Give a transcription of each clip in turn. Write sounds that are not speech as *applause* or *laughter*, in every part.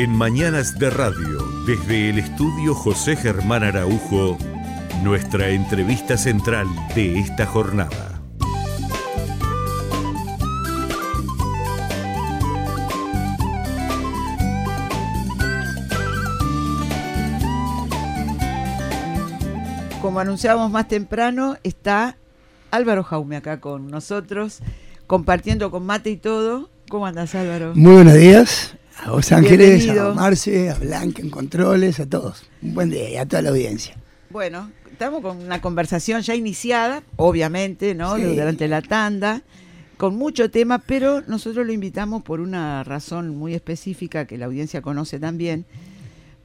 En Mañanas de Radio, desde el estudio José Germán Araujo, nuestra entrevista central de esta jornada. Como anunciábamos más temprano, está Álvaro Jaume acá con nosotros, compartiendo con mate y todo. ¿Cómo andas, Álvaro? Muy buenos días. A vos Ángeles, a Marce, a Blanca en controles, a todos. Un buen día y a toda la audiencia. Bueno, estamos con una conversación ya iniciada, obviamente, ¿no? Sí. Durante la tanda, con mucho tema, pero nosotros lo invitamos por una razón muy específica que la audiencia conoce también,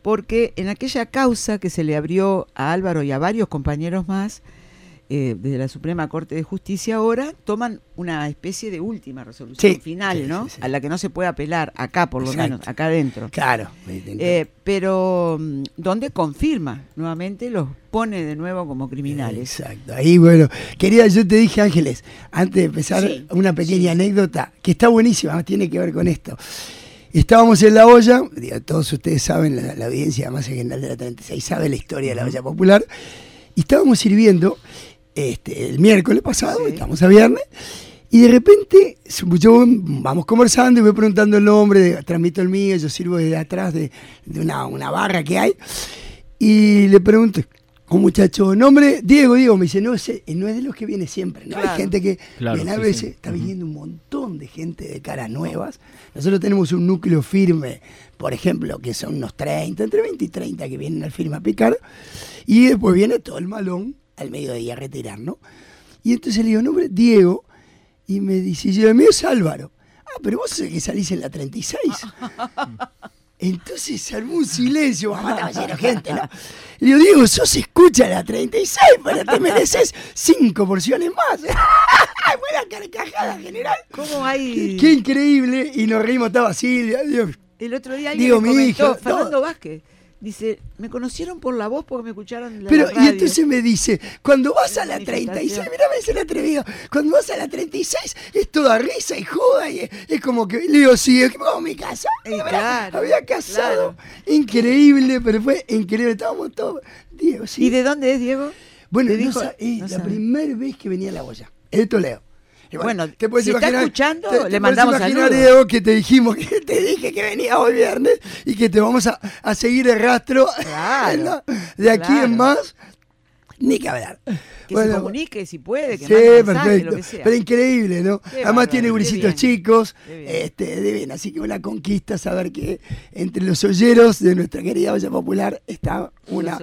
porque en aquella causa que se le abrió a Álvaro y a varios compañeros más, eh, desde la Suprema Corte de Justicia ahora, toman una especie de última resolución Sí, final, ¿no? sí, sí. A la que no se puede apelar, acá por lo Exacto. menos, acá adentro. Claro. Eh, pero mm, donde confirma nuevamente, los pone de nuevo como criminales. Exacto. Ahí, bueno, querida, yo te dije, Ángeles, antes de empezar, una pequeña anécdota que está buenísima, tiene que ver con esto. Estábamos en la olla, todos ustedes saben, la, la audiencia más en general de la 36 sabe la historia de la olla popular, y estábamos sirviendo este, el miércoles pasado, Sí. estamos a viernes, y de repente yo vamos conversando y voy preguntando el nombre, transmito el mío, yo sirvo desde atrás de, de una, una barra que hay, y le pregunto, un muchacho, nombre, Diego, Diego, me dice, no, ese, no es de los que viene siempre, ¿no? Claro. Hay gente que Claro, viene a sí, veces, sí. está viniendo un montón de gente de caras nuevas. Nosotros tenemos un núcleo firme, por ejemplo, que son unos 30, entre 20 y 30 que vienen al firme a picar, y después viene todo el malón al mediodía a retirar, ¿no? Y entonces le digo, nombre, Diego, y me dice, yo, el mío es Álvaro. Ah, pero vos el que salís en la 36. *laughs* Entonces se armó un silencio, mamá estaba lleno de gente, ¿no? *laughs* Le digo, Diego, sos escucha la 36, pero te mereces cinco porciones más. *laughs* Buena carcajada general. ¿Cómo hay? Qué, qué increíble. Y nos reímos, estaba. Dios. El otro día alguien Digo, me mi comentó, hija, Fernando todo. Vázquez, dice, me conocieron por la voz porque me escucharon en la Pero, radio. y entonces me dice, cuando vas a la Manifestación. 36, mira, me dice el atrevido, cuando vas a la 36 es toda risa y joda, y es, es como que, le digo, sí, es que vamos a mi casa. Eh, *laughs* mirá, claro, había casado, claro. increíble, pero fue increíble, estábamos todos, Diego, sí. ¿Y de dónde es, Diego? Bueno, ¿Te no dijo? es No la primera vez que venía a la olla. Esto leo. Y Bueno, si está escuchando, le puedes mandamos imaginar, saludos. Diego, que te dijimos, *laughs* que te dije que venía hoy viernes y que te vamos a, a seguir el rastro *laughs* Claro, ¿no? de aquí claro. en más. Ni que hablar. Que Bueno, se comunique si puede, que Sí, mande mensaje, perfecto. lo que sea. Pero increíble, ¿no? Qué Además bárbaro, tiene gurisitos chicos, este, de bien. Así que una conquista saber que entre los olleros de nuestra querida olla popular está una,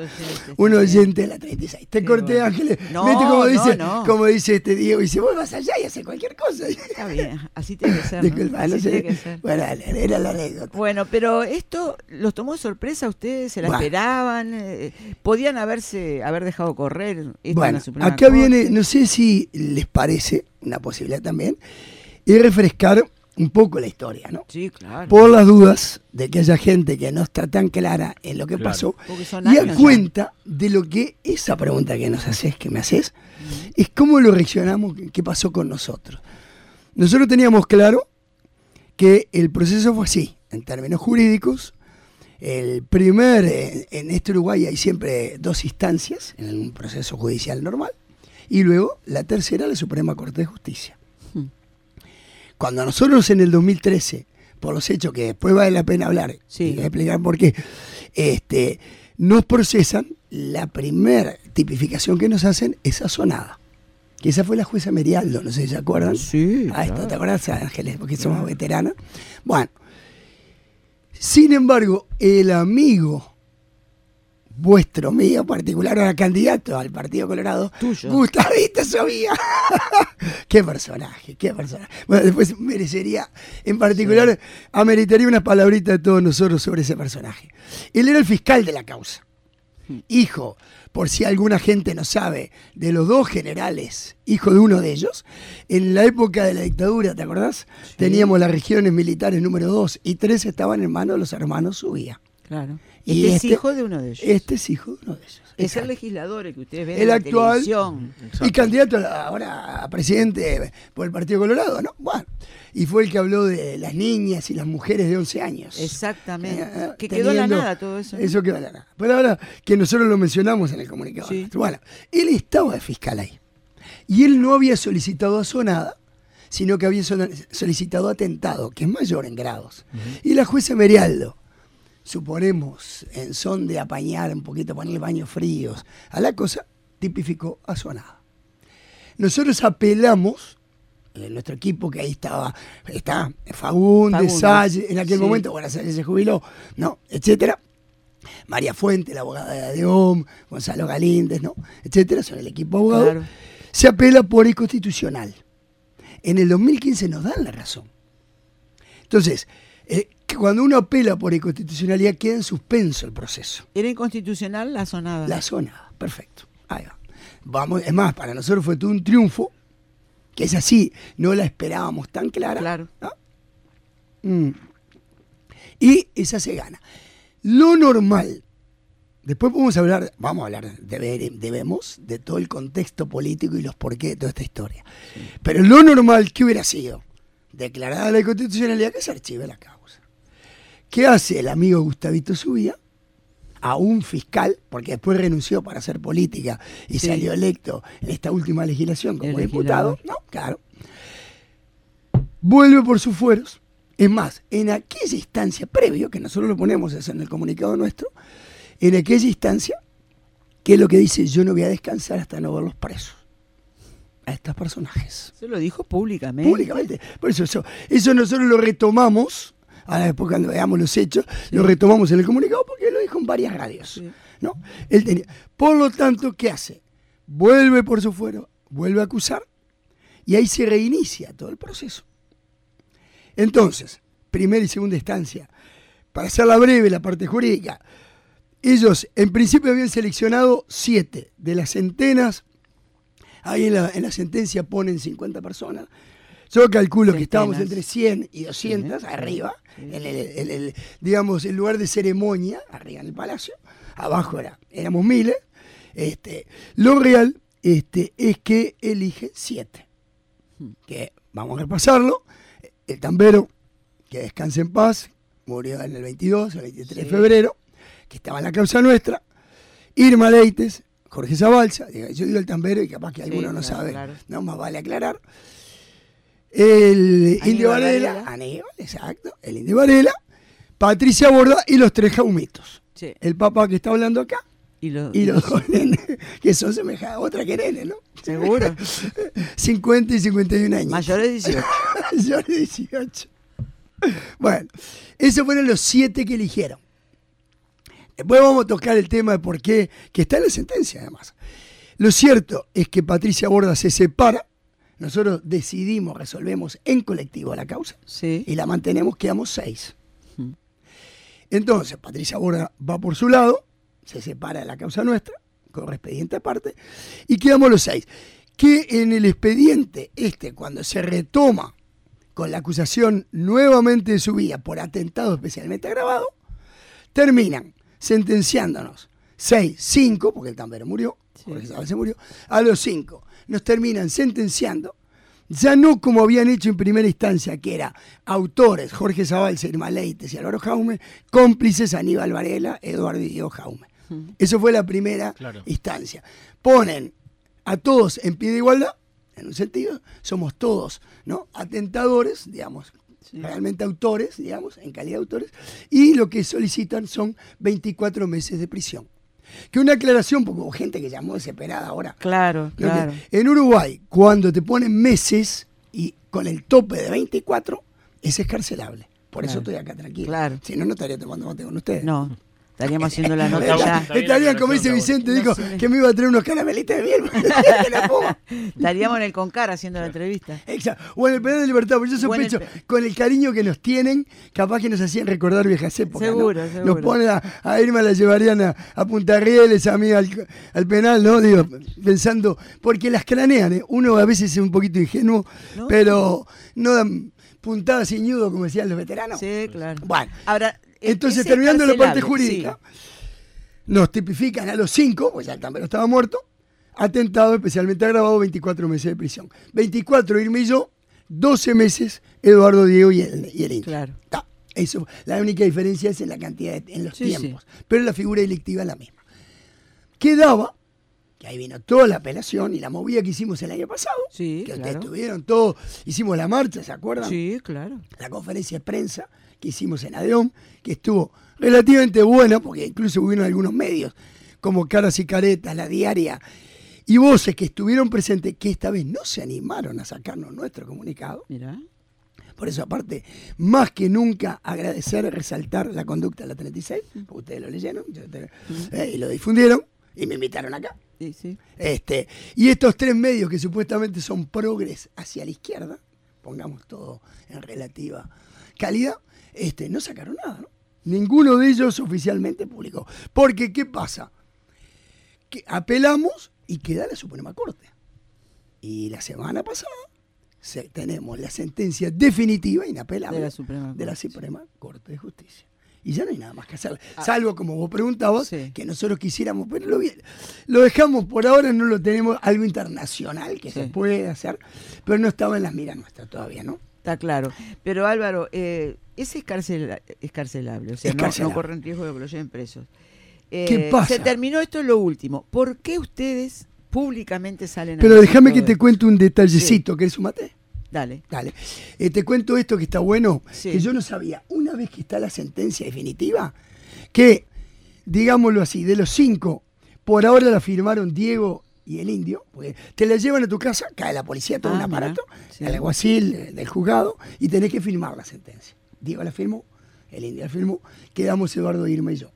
un oyente de la 36. Te Qué corté, bueno. Ángeles. No, Viste cómo no, dice, no. como dice este Diego, dice, vos vas allá y haces cualquier cosa. Está bien, así tiene que ser. Disculpa, no Así sé. tiene que ser. Bueno, era la anécdota. Bueno, pero esto los tomó de sorpresa a ustedes, se la Bueno. esperaban, Eh, podían haberse haber dejado correr Bueno, la acá Corte. viene, no sé si les parece una posibilidad también, y refrescar un poco la historia, ¿no? Sí, claro. por las dudas de que haya gente que no está tan clara en lo que Claro. pasó y a ya. cuenta de lo que esa pregunta que nos haces, que me haces, es cómo lo reaccionamos, qué pasó con nosotros. Nosotros teníamos claro que el proceso fue así, en términos jurídicos. El primer, eh, en este Uruguay hay siempre dos instancias en un proceso judicial normal, y luego la tercera, la Suprema Corte de Justicia. Hmm. Cuando nosotros en el 2013, por los hechos que después vale la pena hablar, Sí. y explicar por qué, este, nos procesan, la primera tipificación que nos hacen es sazonada. Que esa fue la jueza Merialdo, no sé si se acuerdan. Sí, Ah, esto, claro. ¿te acuerdas, Ángeles? Porque somos veteranos. Bueno, sin embargo, el amigo vuestro, mío particular, era candidato al Partido Colorado, Tuyo. Gustavito Sobía. *laughs* qué personaje, qué personaje. Bueno, después merecería, en particular, ameritaría unas palabritas de todos nosotros sobre ese personaje. Él era el fiscal de la causa. Hijo, por si alguna gente no sabe, de los dos generales, hijo de uno de ellos, en la época de la dictadura, ¿te acordás? Teníamos las regiones militares número 2 y 3 estaban en manos de los hermanos Subía. Claro. Y este, este- es hijo de uno de ellos. Este es hijo de uno de ellos. Es el legislador el que ustedes ven El en la actual. televisión. Y candidato a- ahora a presidente por el Partido Colorado, ¿no? Bueno, y fue el que habló de las niñas y las mujeres de 11 años. Exactamente. Eh, que quedó en la nada todo eso. Eso quedó en la nada. Pero ahora que nosotros lo mencionamos en el comunicado. Sí. Bueno, él estaba de fiscal ahí. Y él no había solicitado asonada, sino que había sol- solicitado atentado, que es mayor en grados. Y la jueza Merialdo, suponemos, en son de apañar un poquito, ponerle baños fríos a la cosa, tipificó asonada. Nosotros apelamos, eh, nuestro equipo que ahí estaba, está Fagundes, Fagundes, Salle, en aquel sí. momento, bueno, Salle se jubiló, ¿no? etcétera. María Fuente, la abogada de OM, Gonzalo Galíndez, ¿no? etcétera, son el equipo abogado. Claro. Se apela por inconstitucional. En el 2015 nos dan la razón. Entonces, eh, que cuando uno apela por inconstitucionalidad queda en suspenso el proceso. Era inconstitucional la sonada. La zona, perfecto. Ahí va. Vamos, es más, para nosotros fue todo un triunfo, que es así, no la esperábamos tan clara. Claro. ¿no? Mm. Y esa se gana. Lo normal, después podemos hablar, vamos a hablar, debemos, de todo el contexto político y los porqué de toda esta historia. Pero lo normal, ¿qué hubiera sido? Declarada la inconstitucionalidad, que se archive la causa. ¿Qué hace el amigo Gustavito Subía? A un fiscal, porque después renunció para hacer política y Sí. salió electo en esta última legislación como El diputado. No, claro. Vuelve por sus fueros. Es más, en aquella instancia, previo, que nosotros lo ponemos eso en el comunicado nuestro, en aquella instancia, ¿qué es lo que dice? Yo no voy a descansar hasta no verlos presos. A estos personajes Se lo dijo públicamente. públicamente. Por eso, eso, eso nosotros lo retomamos, ahora después cuando veamos los hechos, lo retomamos en el comunicado porque lo dijo en varias radios. Sí. ¿no? Él tenía. Por lo tanto, ¿qué hace? Vuelve por su fuero, vuelve a acusar y ahí se reinicia todo el proceso. Entonces, primera y segunda instancia, para hacerla breve la parte jurídica, ellos en principio habían seleccionado siete de las centenas Ahí en la, en la sentencia ponen 50 personas. Yo calculo que estábamos entre 100 y 200 Sí, arriba, en el, el- el- digamos, el lugar de ceremonia, arriba en el palacio. Abajo era, éramos miles. Este, lo real este, es que elige 7. Que vamos a repasarlo. El tambero, que descanse en paz, murió en el 22, el 23 de febrero, que estaba en la causa nuestra. Irma Leites, Jorge Zabalza, yo digo el tambero y capaz que Sí, alguno no claro, sabe, claro. no más vale aclarar. El Aníbal Indio Varela, Varela. Aníbal, exacto, el Indio Varela, Patricia Borda y los tres jaumitos. Sí. El papá que está hablando acá Y, lo- y los dos nenes, que son semejantes, otra que nene, ¿no? Seguro. *laughs* 50 y 51 años. Mayores de 18. *laughs* Mayores de 18. Bueno, esos fueron los siete que eligieron. Después vamos a tocar el tema de por qué, que está en la sentencia además. Lo cierto es que Patricia Borda se separa, nosotros decidimos, resolvemos en colectivo la causa Sí. y la mantenemos, quedamos seis. Entonces, Patricia Borda va por su lado, se separa de la causa nuestra, corre expediente aparte, y quedamos los seis. Que en el expediente este, cuando se retoma con la acusación nuevamente de su vida por atentado especialmente agravado, terminan sentenciándonos 6, 5, porque el tambero murió, Sí. Jorge se murió, a los 5 nos terminan sentenciando, ya no como habían hecho en primera instancia, que era autores, Jorge Zabalza, Irma Leites y Álvaro Jaume, cómplices Aníbal Varela, Eduardo y Diego Jaume. Eso fue la primera Claro. instancia. Ponen a todos en pie de igualdad, en un sentido, somos todos, ¿no? Atentadores, digamos, realmente autores, digamos, en calidad de autores, y lo que solicitan son 24 meses de prisión. Que una aclaración, porque hubo gente que llamó desesperada ahora. Claro, claro. En Uruguay, cuando te ponen meses y con el tope de 24, es escarcelable. Por eso estoy acá tranquilo. Claro. Si no, no estaría tomando mate con ustedes. No, estaríamos haciendo la nota ya. Estarían, como dice Vicente, dijo que me iba a traer unos caramelitos de miel. *laughs* Estaríamos en el Concar haciendo la entrevista. Exacto. O en el penal de libertad, porque yo sospecho, pe- con el cariño que nos tienen, capaz que nos hacían recordar viejas épocas. ¿no? Seguro, seguro. Nos ponen a, a Irma, la llevarían a, a Punta Rieles, a mí al, al penal, ¿no? Digo, pensando, porque las cranean, ¿eh? Uno a veces es un poquito ingenuo, No. pero no dan puntadas sin ñudo, como decían los veteranos. Sí, claro. Bueno, Ahora, entonces ese terminando la parte jurídica, sí. nos tipifican a los cinco, pues ya el tambero estaba muerto, atentado especialmente agravado, 24 meses de prisión. 24 Irma y yo, 12 meses Eduardo Diego y el, y el. Claro. Ta, eso, la única diferencia es en la cantidad, de- en los Sí, tiempos, pero la figura delictiva es la misma. Quedaba, que ahí vino toda la apelación y la movida que hicimos el año pasado, Sí, que claro. ustedes tuvieron todo, hicimos la marcha, ¿se acuerdan? Sí, claro. la conferencia de prensa que hicimos en Adeón, que estuvo relativamente buena, porque incluso hubieron algunos medios, como Caras y Caretas, La Diaria, y voces que estuvieron presentes, que esta vez no se animaron a sacarnos nuestro comunicado. Mira. Por eso, aparte, más que nunca agradecer, resaltar la conducta de la 36, porque ustedes lo leyeron yo te- eh, y lo difundieron, y me invitaron acá. Sí, sí. Este, y estos tres medios que supuestamente son progres hacia la izquierda, pongamos todo en relativa calidad, este, no sacaron nada, ¿no? Ninguno de ellos oficialmente publicó. Porque, ¿qué pasa? Que apelamos y queda la Suprema Corte. Y la semana pasada se- tenemos la sentencia definitiva, inapelable, De la Suprema de la Corte, Suprema Corte de Justicia. Y ya no hay nada más que hacer. Salvo, como vos preguntabas, Sí. que nosotros quisiéramos, pero lo, lo dejamos por ahora, no lo tenemos, algo internacional que Sí. se puede hacer, pero no estaba en las miras nuestras todavía, ¿no? Está claro. Pero Álvaro, eh, ese es, carcela- es carcelable, o sea, Es no, no corren riesgo de que lo lleven presos. Eh, ¿Qué pasa? Se terminó esto es lo último. ¿Por qué ustedes públicamente salen a Pero déjame que te cuente un detallecito, ¿querés sumate? Dale. Dale. Eh, te cuento esto que está bueno, Sí. que yo no sabía. Una vez que está la sentencia definitiva, que, digámoslo así, de los cinco, por ahora la firmaron Diego y el indio, porque te la llevan a tu casa, cae la policía, todo Ah, un aparato, sí. el alguacil eh, del juzgado, y tenés que firmar la sentencia. Diego la firmó, el indio la firmó, quedamos Eduardo Irma y yo.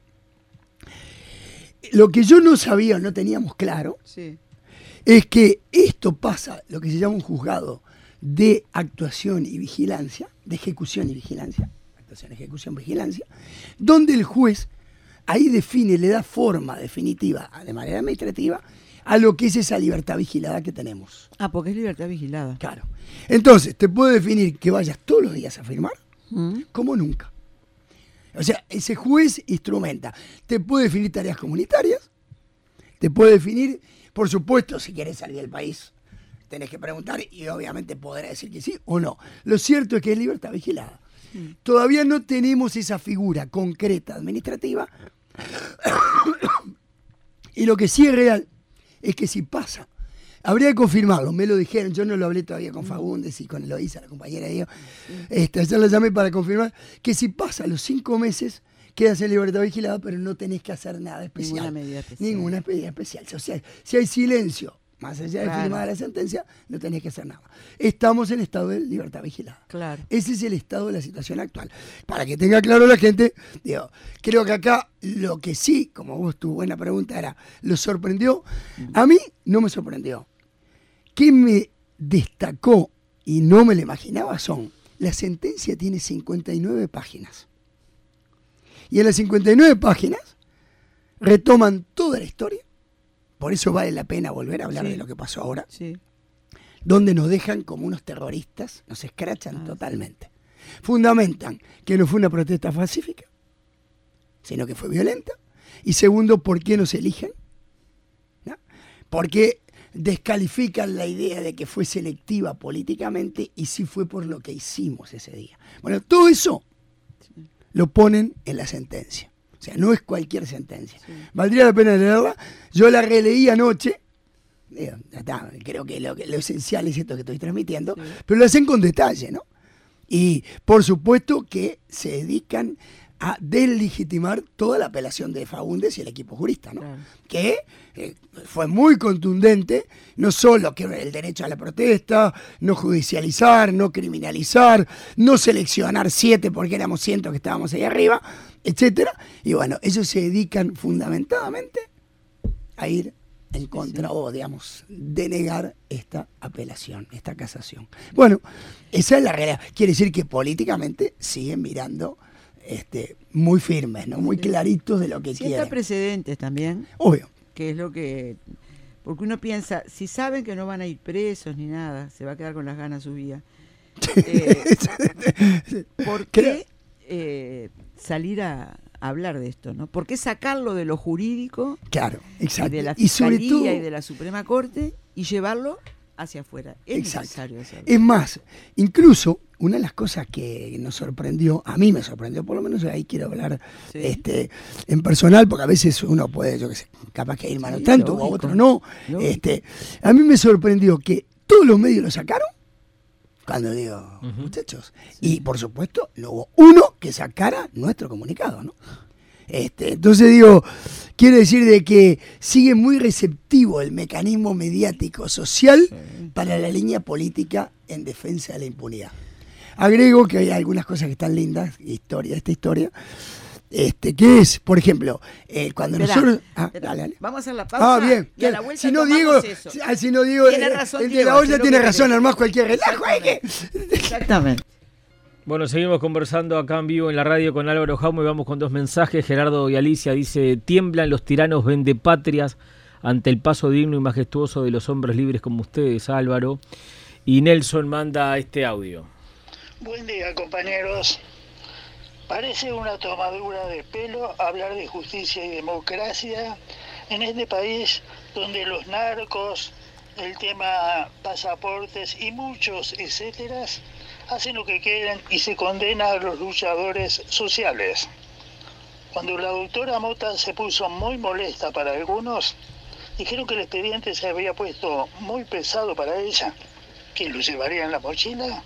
Lo que yo no sabía, no teníamos claro, Sí. es que esto pasa, lo que se llama un juzgado de actuación y vigilancia, de ejecución y vigilancia, actuación, ejecución, vigilancia, donde el juez ahí define, le da forma definitiva, de manera administrativa, a lo que es esa libertad vigilada que tenemos. Ah, porque es libertad vigilada. Claro. Entonces, te puede definir que vayas todos los días a firmar, Mm. como nunca. O sea, ese juez instrumenta. Te puede definir tareas comunitarias, te puede definir, por supuesto, si quieres salir del país, tenés que preguntar y obviamente podrá decir que sí o no. Lo cierto es que es libertad vigilada. Todavía no tenemos esa figura concreta administrativa *coughs* y lo que sí es real es que si pasa, habría que confirmarlo, me lo dijeron, yo no lo hablé todavía con Fagundes y con Eloísa, la compañera de Diego, este, ayer la llamé para confirmar que si pasa los cinco meses, quedas en libertad vigilada, pero no tenés que hacer nada especial. Ninguna medida especial. Ninguna medida especial. O sea, si hay silencio, más allá de Claro. firmada la sentencia, no tenés que hacer nada. Estamos en estado de libertad vigilada. Claro. Ese es el estado de la situación actual. Para que tenga claro la gente, digo, creo que acá lo que sí, como vos tu buena pregunta era, ¿lo sorprendió? A mí no me sorprendió. ¿Qué me destacó y no me lo imaginaba son, la sentencia tiene 59 páginas. Y en las 59 páginas retoman toda la historia. Por eso vale la pena volver a hablar Sí. de lo que pasó ahora Sí. donde nos dejan como unos terroristas, nos escrachan Ah, totalmente. Fundamentan que no fue una protesta pacífica, sino que fue violenta. Y segundo, ¿por qué nos eligen? ¿No? Porque descalifican la idea de que fue selectiva políticamente y sí fue por lo que hicimos ese día. Bueno, todo eso lo ponen en la sentencia. Sea, no es cualquier sentencia. Valdría la pena leerla. Yo la releí anoche. Digo, ya está, creo que lo, esencial es esto que estoy transmitiendo, Sí. pero lo hacen con detalle, ¿no? Y por supuesto que se dedican a deslegitimar toda la apelación de Faúndes y el equipo jurista, ¿no? Claro. Que eh, fue muy contundente, no solo que el derecho a la protesta, no judicializar, no criminalizar, no seleccionar siete porque éramos cientos que estábamos ahí arriba, etcétera. Y bueno, ellos se dedican fundamentadamente a ir en contra o, digamos, denegar esta apelación, esta casación. Bueno, esa es la realidad. Quiere decir que políticamente siguen mirando este, muy firmes, ¿no? Muy claritos de lo que Sienta quieren. precedentes también, Obvio. que es lo que... Porque uno piensa, si saben que no van a ir presos ni nada, se va a quedar con las ganas su vida. *laughs* Eh, *laughs* ¿Por qué eh, salir a, hablar de esto, ¿no? ¿Por qué sacarlo de lo jurídico Claro, exacto. y de la Y sobre Fiscalía todo, y de la Suprema Corte y llevarlo hacia afuera? Es Exacto. necesario hacerlo. Es más, incluso una de las cosas que nos sorprendió, a mí me sorprendió, por lo menos ahí quiero hablar Sí. este, en personal, porque a veces uno puede, yo qué sé, capaz que ir mano Sí, tanto o a otro no. Lógico. Este, a mí me sorprendió que todos los medios lo sacaron, cuando digo, muchachos, y por supuesto no hubo uno que sacara nuestro comunicado, ¿no? Este, entonces digo, quiere decir de que sigue muy receptivo el mecanismo mediático social para la línea política en defensa de la impunidad. Agrego que hay algunas cosas que están lindas, historia, esta historia, este, que es, por ejemplo, eh, cuando Esperá, nosotros... Ah, esperá. dale, dale. Vamos a hacer la pausa. Ah, bien. Y a la vuelta si no eso. si, ah, si no Diego, Tiene eh, razón, el de la olla tiene razón, armás cualquier relajo. ¿eh? Exactamente. Bueno, seguimos conversando acá en vivo en la radio con Álvaro Jaume. Vamos con dos mensajes. Gerardo y Alicia dice: Tiemblan los tiranos vendepatrias ante el paso digno y majestuoso de los hombres libres como ustedes, Álvaro. Y Nelson manda este audio. Buen día, compañeros. Parece una tomadura de pelo hablar de justicia y democracia en este país donde los narcos, el tema pasaportes y muchos etcéteras hacen lo que quieren y se condena a los luchadores sociales. Cuando la doctora Mota se puso muy molesta para algunos, dijeron que el expediente se había puesto muy pesado para ella. ¿Quién lo llevaría en la mochila?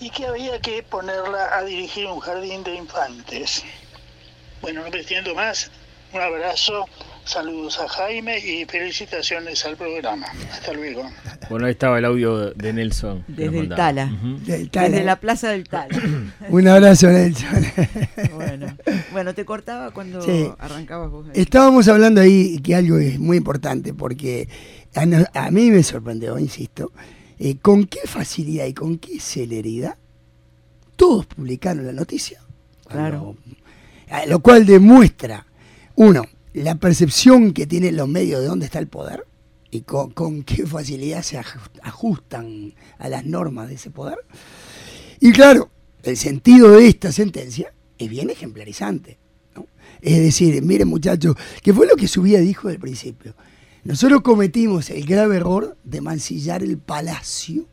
Y que había que ponerla a dirigir un jardín de infantes. Bueno, no me extiendo más. Un abrazo, saludos a Jaime y felicitaciones al programa. Hasta luego. Bueno, ahí estaba el audio de Nelson. Desde el. Tala. Del Tala. Desde la plaza del Tala. *coughs* Un abrazo, Nelson. *laughs* bueno. bueno, te cortaba cuando Sí. arrancabas vos. ahí. Estábamos hablando ahí que algo es muy importante porque a, no- a mí me sorprendió, insisto, eh, con qué facilidad y con qué celeridad todos publicaron la noticia. Claro. Lo cual demuestra, uno, la percepción que tienen los medios de dónde está el poder y con, con qué facilidad se aj- ajustan a las normas de ese poder. Y claro, el sentido de esta sentencia es bien ejemplarizante. ¿no? Es decir, miren muchachos, que fue lo que su vida dijo del principio. Nosotros cometimos el grave error de mancillar el palacio.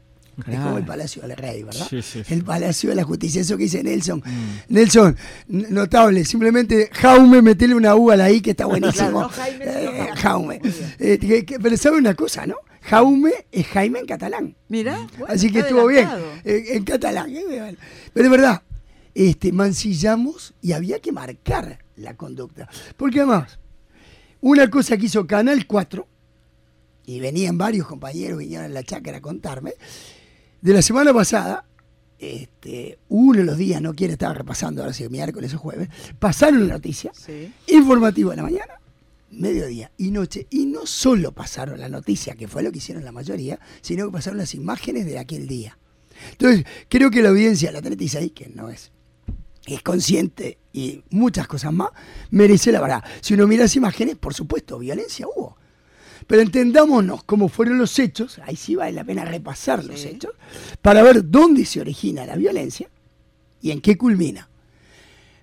Es como el palacio del rey, ¿verdad? Sí, sí, sí. El palacio de la justicia, eso que dice Nelson. Nelson, n- notable, simplemente Jaume, metele una U a la I que está *laughs* buenísimo. Claro, no Jaime, Eh, Jaume. Eh, que- que- pero sabe una cosa, ¿no? Jaume es Jaime en catalán. Mirá, bueno, Así que estuvo bien. eh, en catalán. eh. Pero es verdad, este, mancillamos y había que marcar la conducta. Porque además, una cosa que hizo Canal 4, y venían varios compañeros, vinieron a la chácara a contarme, de la semana pasada, este, uno de los días, no quiere estar repasando, ahora es miércoles o jueves, pasaron la noticia, Sí. informativo de la mañana, mediodía y noche. Y no solo pasaron la noticia, que fue lo que hicieron la mayoría, sino que pasaron las imágenes de aquel día. Entonces, creo que la audiencia, la 36, que no es, es consciente y muchas cosas más, merece la verdad. Si uno mira las imágenes, por supuesto, violencia hubo. Pero entendámonos cómo fueron los hechos, ahí sí vale la pena repasar los Sí. hechos, para ver dónde se origina la violencia y en qué culmina.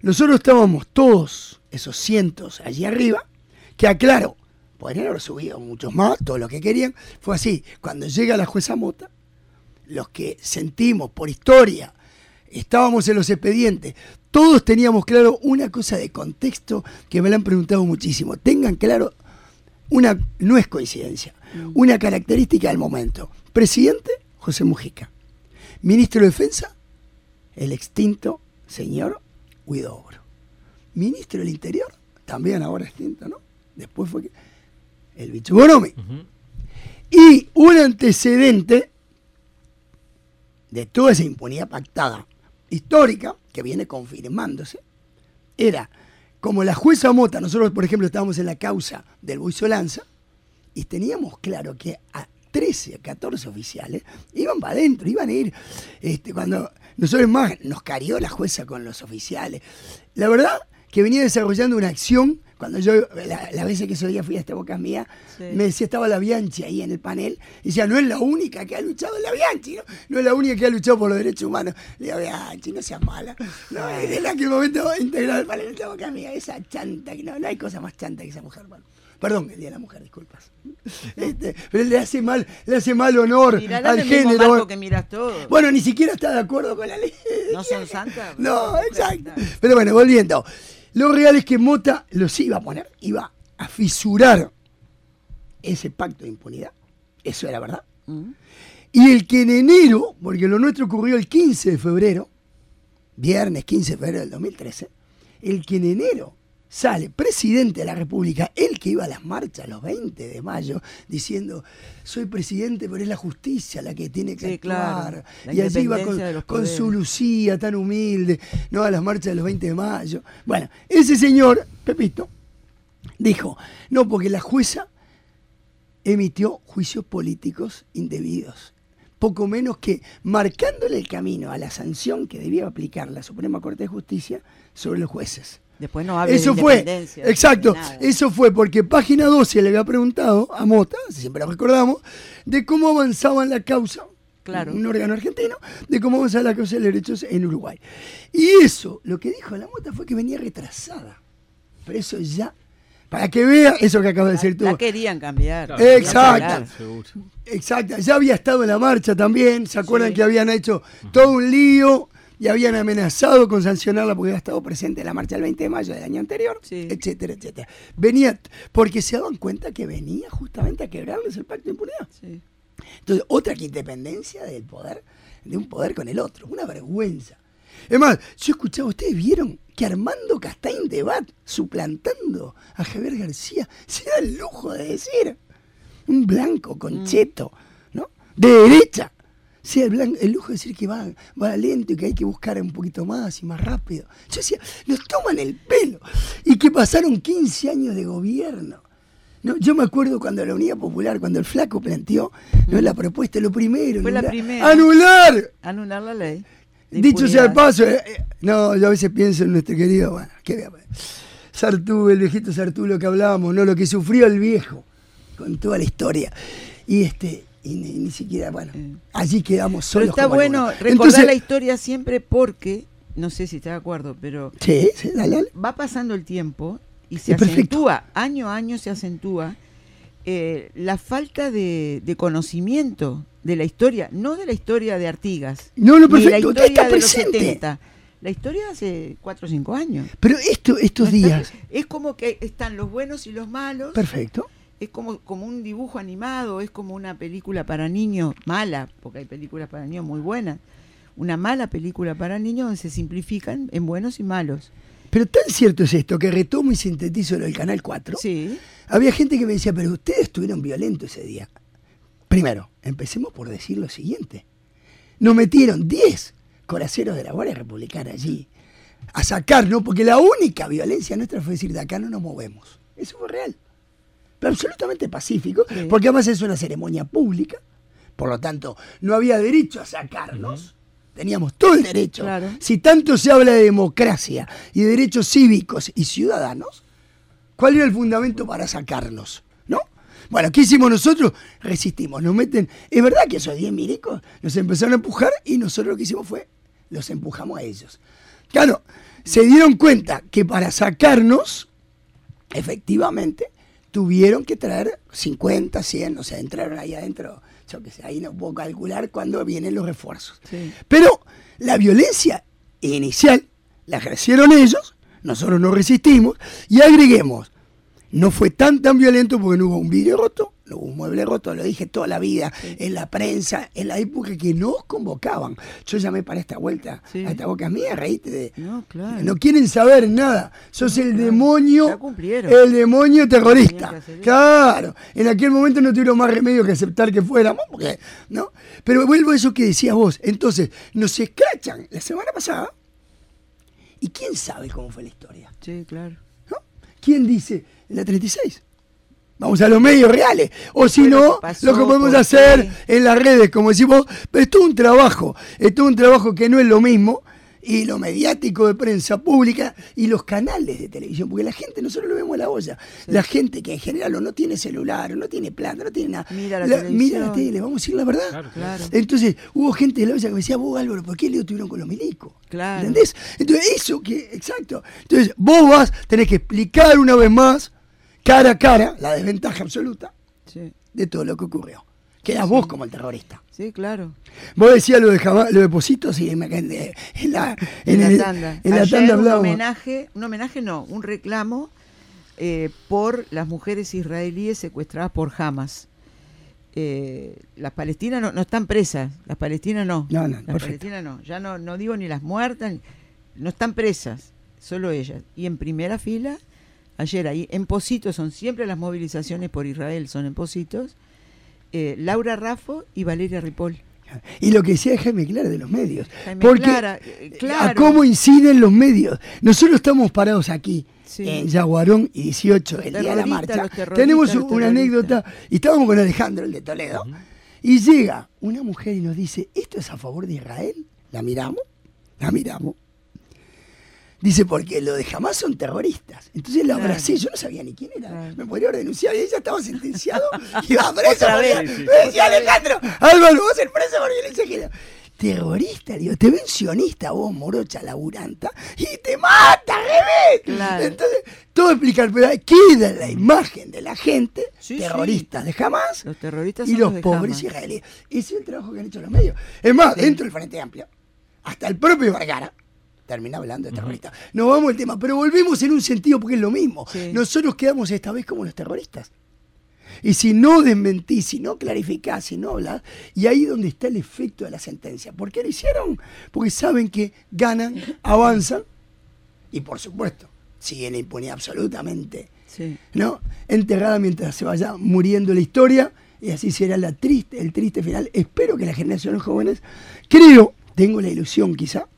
Nosotros estábamos todos, esos cientos allí arriba, que aclaro, podrían haber subido muchos más, todo lo que querían. Fue así, cuando llega la jueza Mota, los que sentimos por historia, estábamos en los expedientes, todos teníamos claro una cosa de contexto que me la han preguntado muchísimo. Tengan claro, una no es coincidencia, una característica del momento. Presidente, José Mujica. Ministro de Defensa, el extinto señor Huidobro. Ministro del Interior, también ahora extinto, ¿no? Después fue que- el bicho Bonomi. Ujú. Y un antecedente de toda esa impunidad pactada histórica que viene confirmándose era como la jueza Mota, nosotros por ejemplo estábamos en la causa del Buizo Lanza y teníamos claro que a 13, a 14 oficiales iban para adentro, iban a ir, este, cuando nosotros más nos carió la jueza con los oficiales. La verdad que venía desarrollando una acción. Cuando yo, la, la veces que ese día fui a esta boca mía, Sí. me decía, estaba la Bianchi ahí en el panel, y decía, no es la única que ha luchado, es la Bianchi, ¿no? No es la única que ha luchado por los derechos humanos. Le digo, Bianchi, no seas mala. No, en aquel momento integrado el panel de esta boca mía, esa chanta, que no, no hay cosa más chanta que esa mujer. Perdón, el día de la mujer, disculpas. *laughs* Este, pero le hace mal, le hace mal honor al mismo género. marco que miras todo. Bueno, ni siquiera está de acuerdo con la ley. ¿No son santas? *laughs* No, exacto. Pero bueno, volviendo. Lo real es que Mota los iba a poner, iba a fisurar ese pacto de impunidad. Eso era verdad. Mm. Y el que en enero, porque lo nuestro ocurrió el 15 de febrero, viernes 15 de febrero del 2013, el que en enero sale presidente de la República, el que iba a las marchas los 20 de mayo, diciendo, soy presidente, pero es la justicia la que tiene que Sí, actuar. claro, y allí iba con, con su. Lucía tan humilde, no a las marchas de los 20 de mayo. Bueno, ese señor, Pepito, dijo, no, porque la jueza emitió juicios políticos indebidos. Poco menos que marcándole el camino a la sanción que debía aplicar la Suprema Corte de Justicia sobre los jueces. Después no hables Eso de fue, independencia, exacto, eso fue porque página 12 le había preguntado a Mota, siempre lo recordamos, de cómo avanzaba en la causa, Claro. un órgano argentino, de cómo avanzaba la causa de los derechos en Uruguay. Y eso, lo que dijo la Mota fue que venía retrasada. Pero eso ya, para que vea eso que acabas de decir tú. La querían cambiar. Claro, Exacto. Exacto, ya había estado en la marcha también, ¿se acuerdan Sí. que habían hecho todo un lío y habían amenazado con sancionarla porque había estado presente en la marcha del 20 de mayo del año anterior, Sí. etcétera, etcétera? Venía, porque se daban cuenta que venía justamente a quebrarles el pacto de impunidad. Sí. Entonces, otra que independencia del poder, de un poder con el otro, una vergüenza. Es más, yo escuchaba, ustedes vieron que Armando Castaín de Bat, suplantando a Javier García, se da el lujo de decir, un blanco con cheto, ¿no? De derecha. El, el lujo de decir que va, va lento y que hay que buscar un poquito más y más rápido. Yo decía, nos toman el pelo. Y que pasaron 15 años de gobierno. No, yo me acuerdo cuando la Unidad Popular, cuando el flaco planteó ¿no? la propuesta, lo primero, Fue la anular- primera. ¡Anular! Anular la ley. Dicho sea de impunidad. paso, eh, eh, no, yo a veces pienso en nuestro querido, bueno, ¿qué voy a poner? Sartú, el viejito Sartú, lo que hablábamos, ¿no? Lo que sufrió el viejo con toda la historia. Y este, y ni, ni siquiera, bueno, Eh. allí quedamos Pero solos. está como bueno algunos. recordar Entonces- la historia siempre porque, no sé si está de acuerdo, pero Sí, sí, dale, dale. va pasando el tiempo y se Es perfecto. acentúa, año a año se acentúa eh, la falta de, de conocimiento de la historia, no de la historia de Artigas, No, no, ni la perfecto, historia está de los presente. 70, la historia hace 4 o 5 años. Pero esto, estos está- días, Es como que están los buenos y los malos, perfecto. Es como, como un dibujo animado, es como una película para niños mala, porque hay películas para niños muy buenas. Una mala película para niños donde se simplifican en buenos y malos. Pero tan cierto es esto que retomo y sintetizo lo del Canal 4. Sí, Había gente que me decía, pero ustedes estuvieron violentos ese día. Primero, empecemos por decir lo siguiente. Nos metieron 10 coraceros de la Guardia Republicana allí a sacarnos, porque la única violencia nuestra fue decir, de acá no nos movemos. Eso fue real. Pero absolutamente pacífico, Sí. porque además es una ceremonia pública, por lo tanto, no había derecho a sacarnos. Teníamos todo el derecho. Claro. Si tanto se habla de democracia y de derechos cívicos y ciudadanos, ¿Cuál era el fundamento para sacarnos? ¿No? Bueno, ¿qué hicimos nosotros? Resistimos, nos meten. Es verdad que esos 10 milicos nos empezaron a empujar y nosotros lo que hicimos fue, los empujamos a ellos. Claro, se dieron cuenta que para sacarnos, efectivamente, tuvieron que traer 50, 100, o sea, entraron ahí adentro, yo qué sé, ahí no puedo calcular cuándo vienen los refuerzos. sí. Pero la violencia inicial la ejercieron ellos, nosotros no resistimos, y agreguemos, no fue tan tan violento porque no hubo un vidrio roto, no hubo un mueble roto, lo dije toda la vida, en la prensa, en la época que nos convocaban. Yo llamé para esta vuelta, Sí. a esta boca mía, reíste de... No, claro. No quieren saber nada. Sos el claro. demonio. Ya cumplieron. El demonio terrorista. Claro. En aquel momento no tuvieron más remedio que aceptar que fuéramos, porque, ¿no? Pero vuelvo a eso que decías vos. Entonces, nos escrachan la semana pasada. ¿Y quién sabe cómo fue la historia? Sí, claro. ¿no? ¿Quién dice en la 36? Vamos a los medios reales. O si no, pasó, lo que podemos ¿por hacer qué? en las redes, como decimos, pero es todo un trabajo. Es todo un trabajo que no es lo mismo y lo mediático de prensa pública y los canales de televisión, porque la gente, nosotros lo vemos en la olla, la gente que en general o no tiene celular, o no tiene plata, no tiene nada, Mira la mira televisión. la tele, vamos a decir la verdad. Claro. Claro. Entonces, hubo gente de la olla que me decía, vos Álvaro, ¿por qué Leo tuvieron con los milicos? Claro. ¿Entendés? Entonces, eso que, exacto. Entonces, vos vas, tenés que explicar una vez más, cara a cara, la desventaja absoluta Sí, de todo lo que ocurrió. Quedas vos como el terrorista. sí, claro. Vos decías lo de Jama- lo de Positos y me, en, en la, En, la tanda. En la Ayer tanda un homenaje, un homenaje no, un reclamo eh, por las mujeres israelíes secuestradas por Hamas. Eh, las palestinas no, no están presas, las palestinas no. No, no, las perfecto. palestinas no. Ya no, no digo ni las muertas, no están presas, solo ellas. Y en primera fila, ayer ahí, en Positos, son siempre las movilizaciones por Israel, son en Positos, eh, Laura Raffo y Valeria Ripoll. *laughs* Y lo que decía Jaime Clara de los medios. Jaime porque Clara, eh, a claro. cómo inciden los medios. Nosotros estamos parados aquí, Sí. en Yaguarón y 18, el día de la marcha. Tenemos una anécdota, y estábamos con Alejandro, el de Toledo, y llega una mujer y nos dice, ¿esto es a favor de Israel? La miramos, la miramos. Dice, porque lo de jamás son terroristas. Entonces la Claro. abracé, yo no sabía ni quién era. Claro. Me podría haber denunciado y ella estaba sentenciado y iba preso. Otra porque- vez. Sí. Me decía Alejandro, Álvaro, vos el preso por violencia género. Terrorista, digo, te ven sionista vos, morocha, laburanta, y te mata, revés. Claro. Entonces, todo explicar, pero queda la imagen de la gente, Sí, terroristas de jamás, Los terroristas y los pobres israelíes. Ese es el trabajo que han hecho los medios. Es más, dentro del Frente Amplio, hasta el propio Vergara termina hablando de terroristas. Nos vamos del tema, pero volvemos en un sentido porque es lo mismo. Sí. Nosotros quedamos esta vez como los terroristas. Y si no desmentís, si no clarificás, si no hablas, y ahí es donde está el efecto de la sentencia. ¿Por qué lo hicieron? Porque saben que ganan, avanzan, y por supuesto, siguen la impunidad absolutamente Sí. ¿no? Enterrada mientras se vaya muriendo la historia, y así será la triste, el triste final. Espero que las generaciones jóvenes, creo, tengo la ilusión quizá,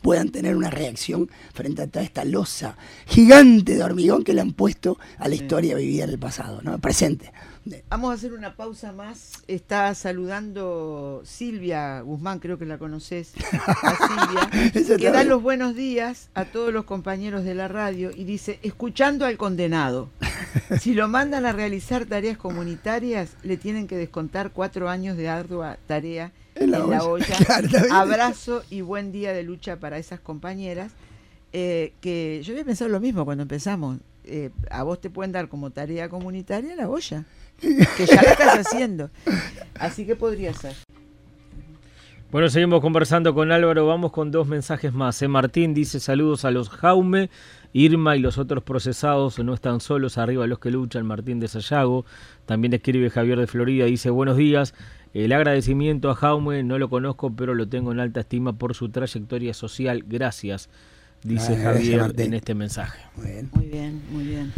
puedan tener una reacción frente a toda esta losa gigante de hormigón que le han puesto a la historia vivida en el pasado, ¿no? Presente. Vamos a hacer una pausa más. Está saludando Silvia Guzmán, creo que la conoces, a Silvia, *laughs* que da los buenos días a todos los compañeros de la radio y dice, escuchando al condenado, *laughs* si lo mandan a realizar tareas comunitarias, le tienen que descontar cuatro años de ardua tarea En la en la olla. *laughs* Claro. Abrazo y buen día de lucha para esas compañeras. eh, que yo había pensado lo mismo cuando empezamos. Eh, a vos te pueden dar como tarea comunitaria la olla, que ya la estás haciendo. Así que podría ser. Bueno, seguimos conversando con Álvaro. Vamos con dos mensajes más. Eh, Martín dice saludos a los Jaume, Irma y los otros procesados. No están solos, arriba los que luchan. Martín de Sayago. También escribe Javier de Florida. Dice buenos días. El agradecimiento a Jaume, no lo conozco, pero lo tengo en alta estima por su trayectoria social. Gracias, dice Ah, gracias, Javier Martín. en este mensaje. Muy bien. Muy bien, muy bien.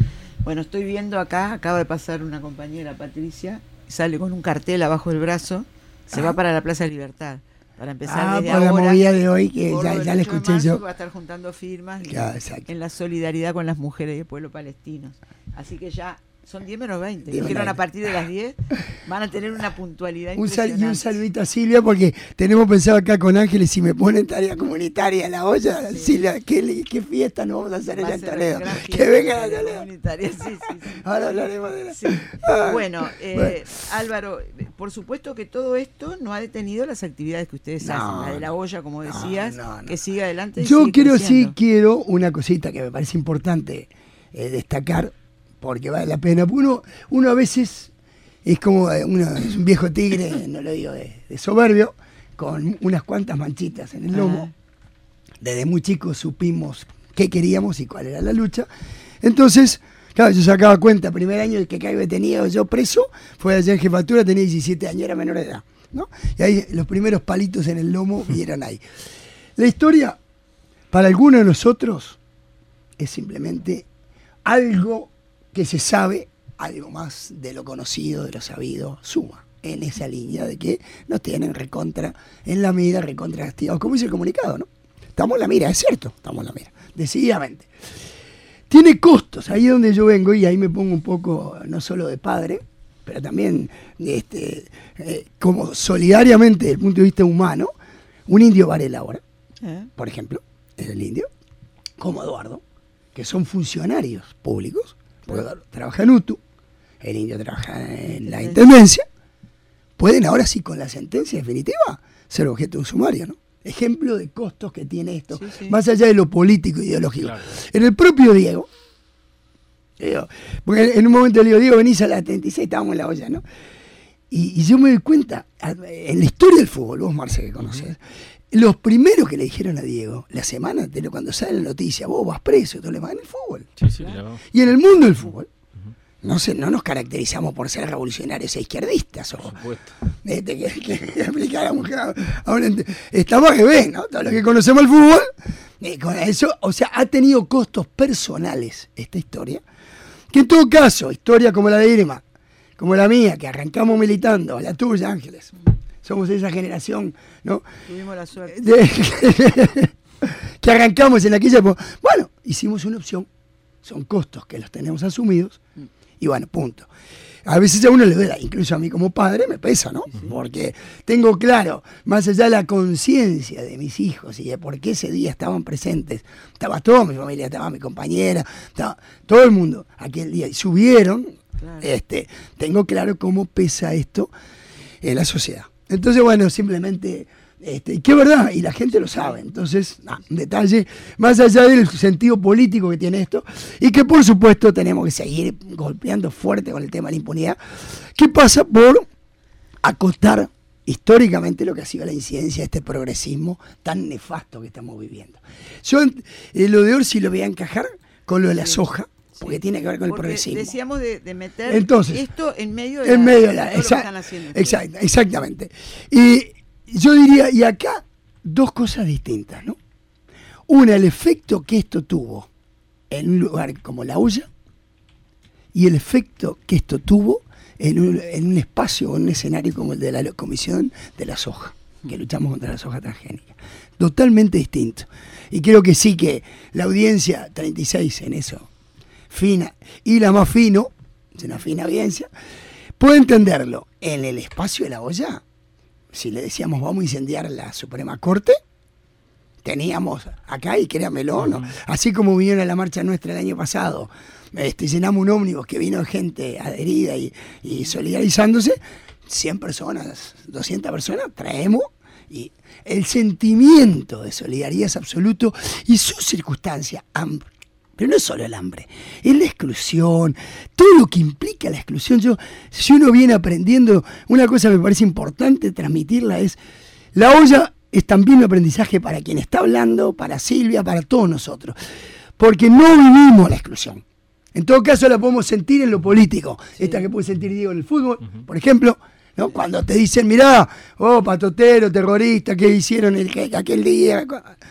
Bueno, estoy viendo acá, acaba de pasar una compañera, Patricia, sale con un cartel abajo del brazo, se va para la Plaza de Libertad. Para empezar Ah, desde por la ahora. movida de hoy que ya, ya la 8 de escuché yo. Va a estar juntando firmas Claro, en la solidaridad con las mujeres del pueblo palestino. Así que ya son 10 menos 20. 10 menos Dijeron a 20. partir de las 10 van a tener una puntualidad Un sal- y un saludito a Silvia porque tenemos pensado acá con Ángeles si me ponen tarea comunitaria en la olla, Sí. Silvia, ¿qué, fiesta nos vamos a hacer Va allá en Toledo? Que fiesta vengan a de la comunitaria, sí, sí, sí. *laughs* Ahora hablaremos de la... Sí. Ah, Bueno, eh, bueno. Álvaro, por supuesto que todo esto no ha detenido las actividades que ustedes No, hacen. La de la olla, como decías, no, no. que siga adelante. y Yo sigue quiero, sí, creciendo. quiero una cosita que me parece importante eh, destacar, porque vale la pena. Uno, uno a veces es como eh, es un viejo tigre, *laughs* no lo digo de, de soberbio, con unas cuantas manchitas en el lomo. Ajá. Desde muy chicos supimos qué queríamos y cuál era la lucha. Entonces, claro, yo sacaba cuenta, primer año el que caigo detenido yo preso, fue allá en jefatura, tenía 17 años, era menor de edad. ¿no? Y ahí los primeros palitos en el lomo vieron ahí. La historia, para algunos de nosotros, es simplemente algo que se sabe, algo más de lo conocido, de lo sabido, suma en esa línea de que nos tienen recontra en la mira, recontra castigados, como dice el comunicado, ¿no? Estamos en la mira, es cierto, estamos en la mira, decididamente. Tiene costos, ahí es donde yo vengo y ahí me pongo un poco, no solo de padre, pero también este, eh, como solidariamente desde el punto de vista humano, un indio Varela ahora, ¿Eh? por ejemplo, en el indio, como Eduardo, que son funcionarios públicos, porque Eduardo trabaja en UTU, el indio trabaja en la intendencia, pueden ahora sí con la sentencia definitiva ser objeto de un sumario, ¿no? Ejemplo de costos que tiene esto, Sí, sí. más allá de lo político e ideológico. Claro. En el propio Diego, porque en un momento le digo, Diego, venís a la 36, estábamos en la olla, ¿no? Y, y yo me doy cuenta, en la historia del fútbol, vos Marce que conocés, los primeros que le dijeron a Diego, la semana anterior, cuando sale la noticia, vos vas preso, todo lo demás, en el fútbol. Sí, sí, claro. Y en el mundo del fútbol, no, sé, no nos caracterizamos por ser revolucionarios e izquierdistas. O, Por supuesto. este, que, que explicar a, un- a un ente- Estamos al revés, ¿no? Todos los que conocemos el fútbol, eh, con eso, o sea, ha tenido costos personales esta historia, que en todo caso, historia como la de Irma, como la mía, que arrancamos militando, la tuya, Ángeles, somos esa generación, ¿no? Tuvimos la suerte. de- *laughs* que arrancamos en aquella época. Bueno, hicimos una opción, son costos que los tenemos asumidos, y bueno, punto. A veces a uno le duele, incluso a mí como padre me pesa, ¿no? Porque tengo claro, más allá de la conciencia de mis hijos y de por qué ese día estaban presentes, estaba toda mi familia, estaba mi compañera, estaba todo el mundo aquel día, y subieron, Claro. este, tengo claro cómo pesa esto en la sociedad. Entonces, bueno, simplemente, este, que es verdad, y la gente lo sabe. Entonces, un detalle, más allá del sentido político que tiene esto, y que por supuesto tenemos que seguir golpeando fuerte con el tema de la impunidad, que pasa por acotar históricamente lo que ha sido la incidencia de este progresismo tan nefasto que estamos viviendo. Yo eh, lo de Orsi lo voy a encajar con lo de la soja, porque tiene que ver con el progresismo. decíamos de, de meter Entonces, esto en medio de, en la- medio de de la, todo lo que están haciendo. exact- exactamente. Y yo diría, y acá dos cosas distintas, ¿no? Una, el efecto que esto tuvo en un lugar como la olla y el efecto que esto tuvo en un, en un espacio o en un escenario como el de la Comisión de la Soja, que luchamos contra la soja transgénica. Totalmente distinto. Y creo que sí que la audiencia 36 en eso, fina, y la más fino, es una fina audiencia, puede entenderlo en el espacio de la olla. Si le decíamos vamos a incendiar la Suprema Corte, teníamos acá, y créanmelo, ¿no? así como vinieron a la marcha nuestra el año pasado, este, llenamos un ómnibus que vino gente adherida y, y solidarizándose, 100 personas, 200 personas, traemos, y el sentimiento de solidaridad es absoluto y su circunstancia, hambre. Pero no es solo el hambre, es la exclusión, todo lo que implica la exclusión. Yo, si uno viene aprendiendo, una cosa que me parece importante transmitirla es, la olla es también un aprendizaje para quien está hablando, para Silvia, para todos nosotros. Porque no vivimos la exclusión. En todo caso la podemos sentir en lo político. Esta que puede sentir Diego en el fútbol, por ejemplo, ¿no? Cuando te dicen, mirá, oh, patotero, terrorista, ¿qué hicieron el, que- aquel día?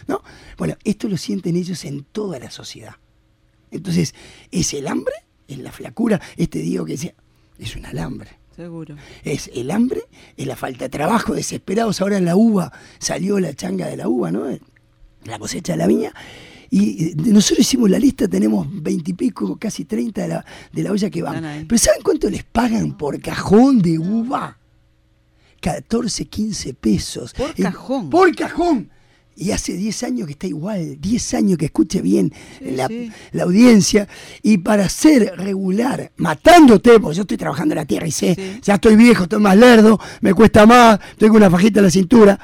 ¿No? Bueno, esto lo sienten ellos en toda la sociedad. Entonces, es el hambre, es la flacura. Este Diego que decía, es un alambre. Seguro. Es el hambre, es la falta de trabajo, desesperados. Ahora en la uva salió la changa de la uva, ¿no? La cosecha de la viña. Y eh, nosotros hicimos la lista, tenemos veintipico, casi treinta de la, de la olla que van. Pero ¿saben cuánto les pagan por cajón de uva? 14, 15 pesos. Por cajón. Por cajón. Y hace 10 años que está igual, 10 años que escuche bien Sí, la, sí. la audiencia. Y para ser regular, matándote, porque yo estoy trabajando en la tierra y sé, Sí. ya estoy viejo, estoy más lerdo, me cuesta más, tengo una fajita en la cintura.